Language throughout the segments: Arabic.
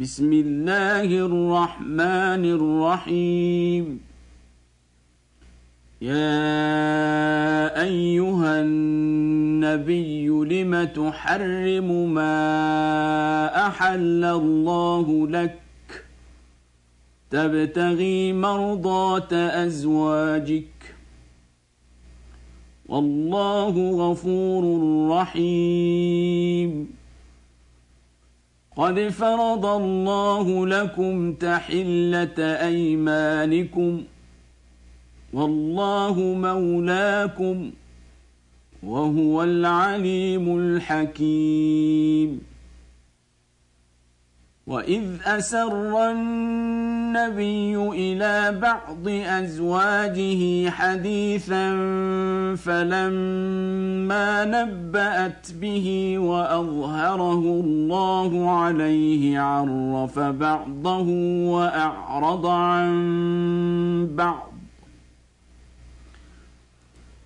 بسم الله الرحمن الرحيم. يا أيها النبي لم تحرم ما أحل الله لك؟ تبتغي مرضاه أزواجك. والله غفور رحيم. قد فرض الله لكم تحله ايمانكم والله مولاكم وهو العليم الحكيم واذ اسر النبي إلى بعض ازواجه حديثا فلما نبات به واظهره الله عليه عرف بعضه واعرض عن بعض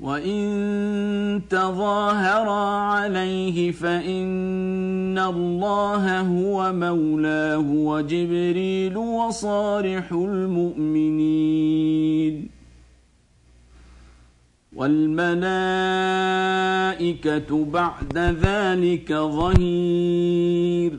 وان تظاهرا عليه فان الله هو مولاه وجبريل وصالح المؤمنين والملائكه بعد ذلك ظهير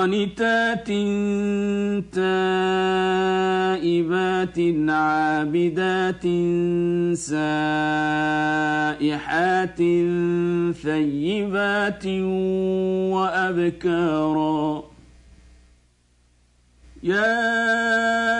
قانتات تائبات عابدات سائحات ثيبات وأبكارا يا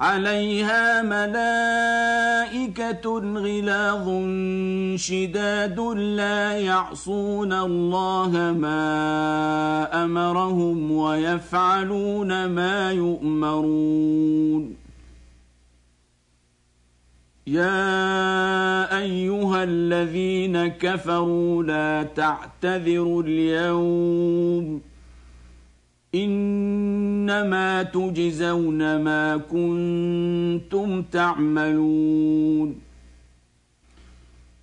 عليها ملائكة غلاظ شداد لا يعصون الله ما أمرهم ويفعلون ما يؤمرون. يا أيها الذين كفروا لا تعتذروا اليوم. إنما تجزون ما كنتم تعملون.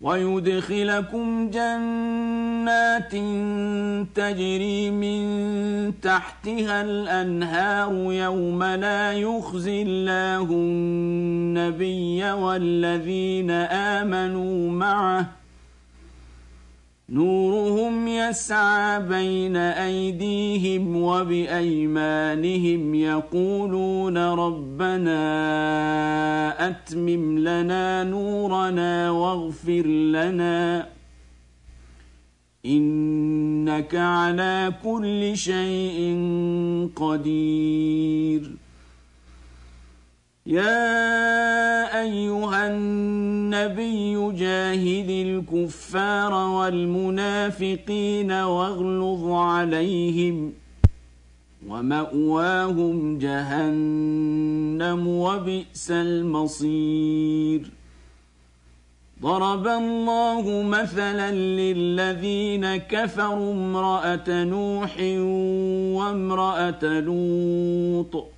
ويدخلكم جنات تجري من تحتها الأنهار يوم لا يخزي الله النبي والذين آمنوا معه نورهم يسعى بين أيديهم وبأيمانهم يقولون ربنا أتمم لنا نورنا واغفر لنا إنك على كل شيء قدير يا أيها النبي جاهد الكفار والمنافقين واغلظ عليهم ومأواهم جهنم وبئس المصير. ضرب الله مثلا للذين كفروا امرأة نوح وامرأة لوط.